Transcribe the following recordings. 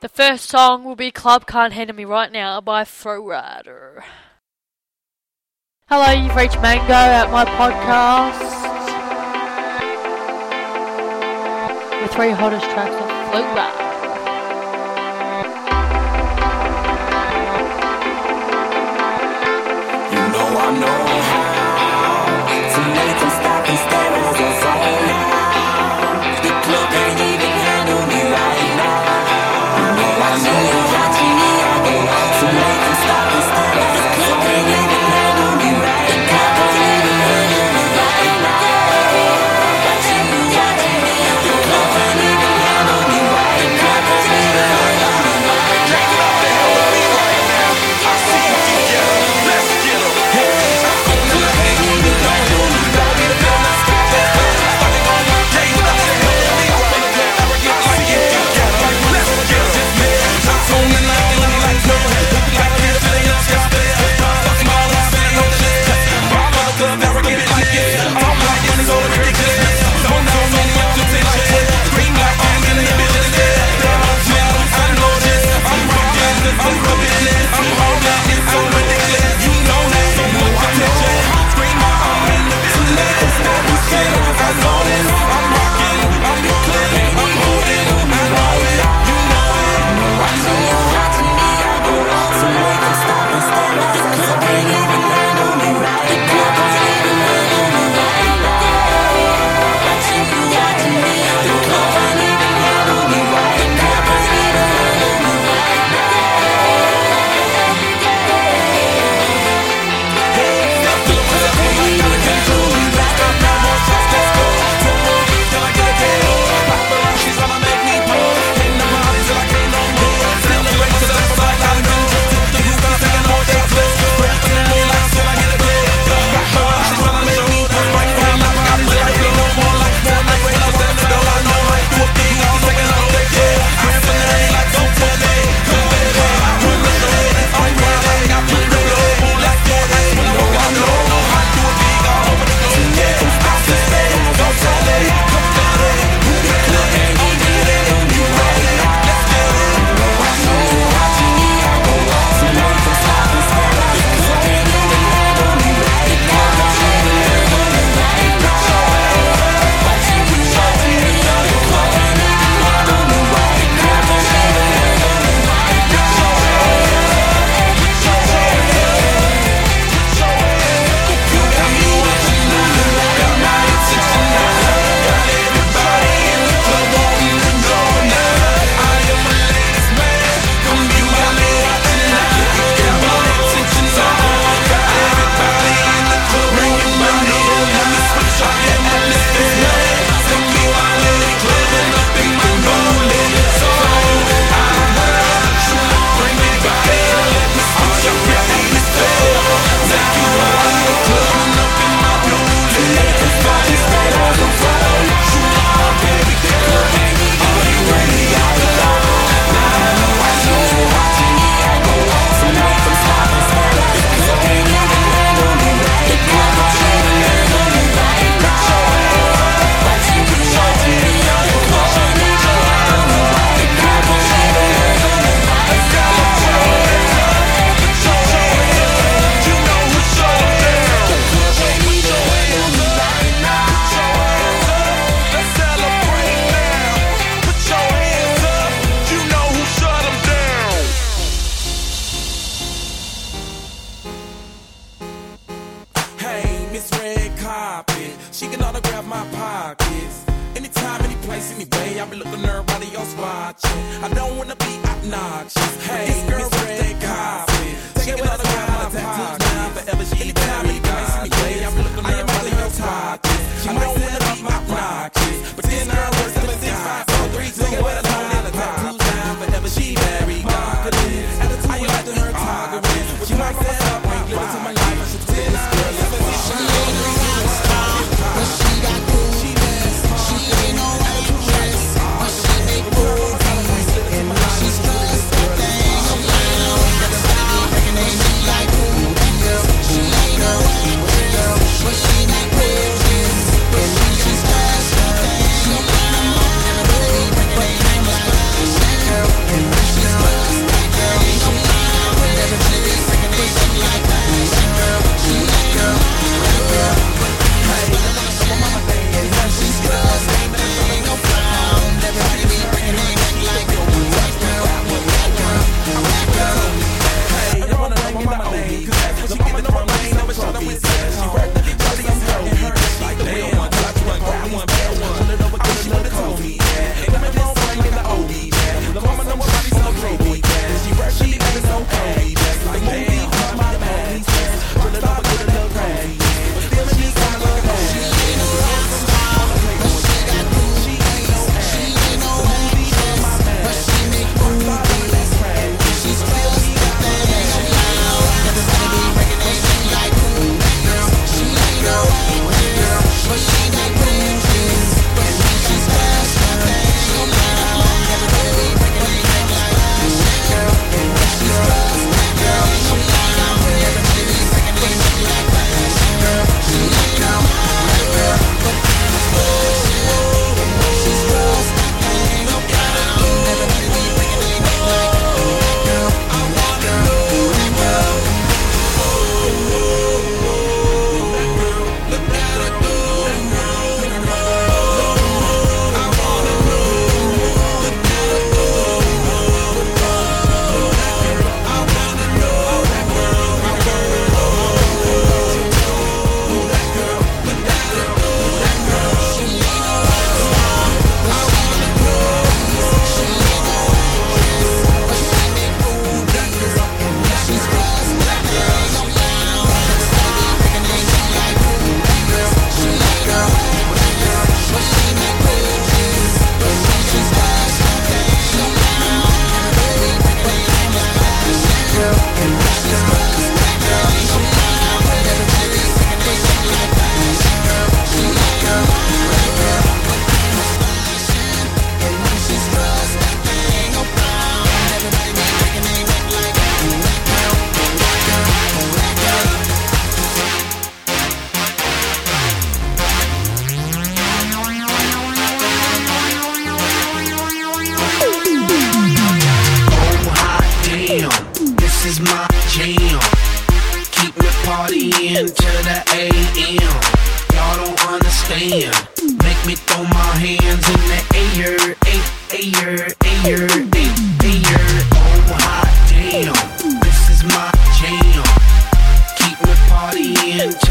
The first song will be Club Can't Handle Me Right Now by Flo Rida. Hello, you've reached Mango at my podcast. The three hottest tracks of Flow You know I know party and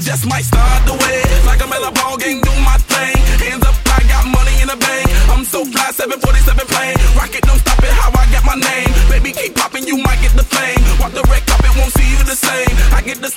just might start the way. Like I'm ball game, do my thing. Hands up, I got money in the bank. I'm so fly, 747 plane. Rocket, don't stop it, how I get my name. Baby, keep popping, you might get the the red carpet, won't see you the same. I get the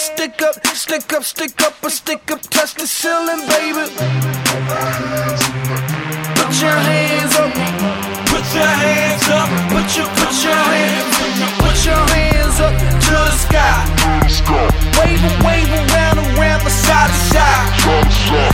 stick up, stick up, stick up, or stick up, touch the ceiling, baby. Put your hands up, Put your hands up. put your, put your hands, put your hands up to the sky. Wave wave 'em round and round the side to side.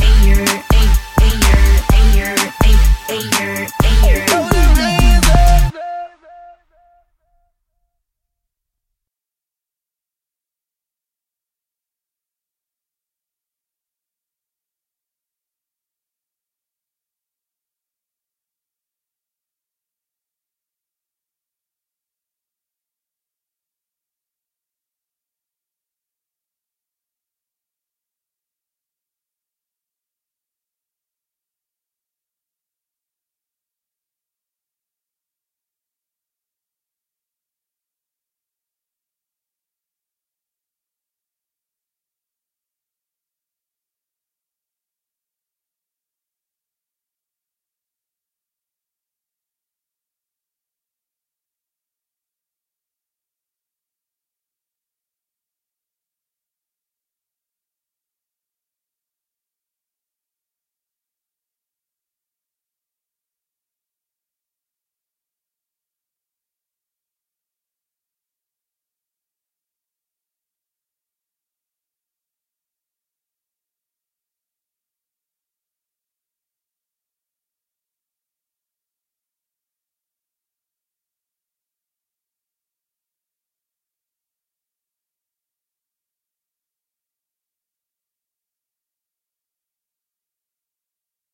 Mayor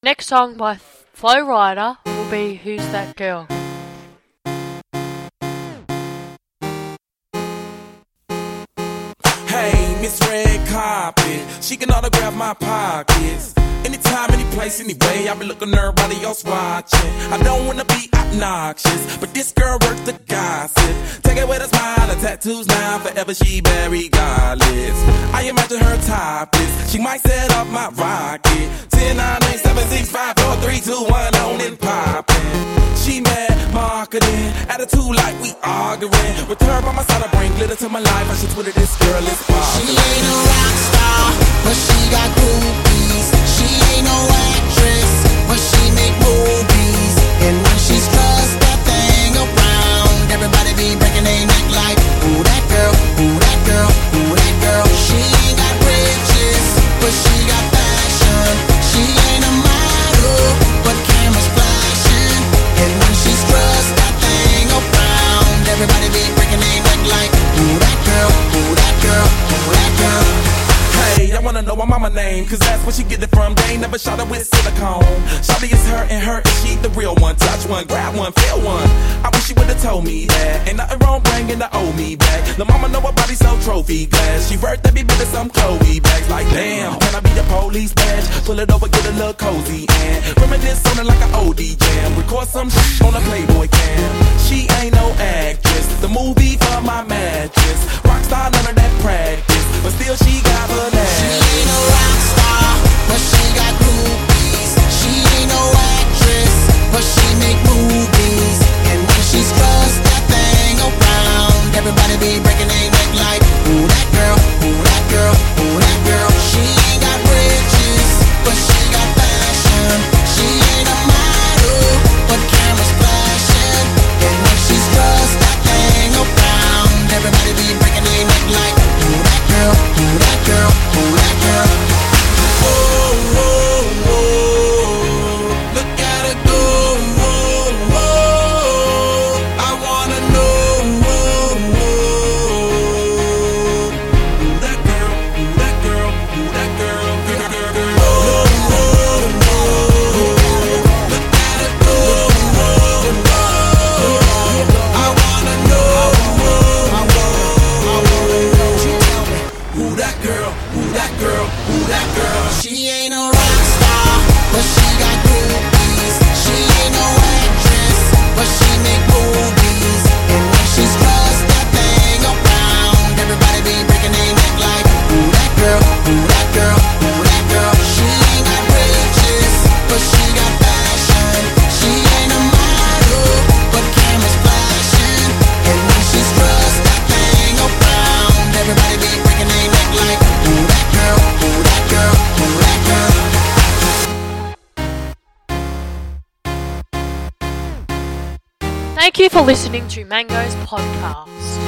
Next song by Flo Rida will be Who's That Girl? Hey, Miss Red Carpet, she can autograph my pockets. Anytime, any place, anyway, I be looking everybody else watching. I don't wanna be obnoxious, but this girl worth the gossip. Take it with a smile, her tattoos now, forever she very godless. I imagine her topless, she might set up my rocket. 10, 9, 8, 7, 6, 5, 4, 3, 2, 1, on and poppin'. She mad, marketing, attitude like we arguing. With her by my side, I bring glitter to my life. I should Twitter this girl is boss. She ain't a rock star, but she got groupies. She ain't no actress, but she make movies. And when she's close, that thing around, everybody be breaking their neck like, Who that girl? Who that girl? Who that girl? She cause that's where she get it from. They never shot her with silicone. Shotty is her and her, and she the real one. Touch one, grab one, feel one. I wish she would've told me that. Ain't nothing wrong bringing the old me back. The mama know her body so trophy glass. She worth every bit of some Chloe bags. Like, damn, can I be the police badge? Pull it over, get a little cozy, and reminisce on it like an OD jam. Record some shit on a Playboy cam. She ain't no actress. The movie for my mattress. Rockstar, none of that practice. But still, she got her She ain't no rock star, but she got groupies. She ain't no actress, but she make movies. And when she strutts that thing around, everybody be breaking their neck like, Who that girl? Listening to Mango's podcast.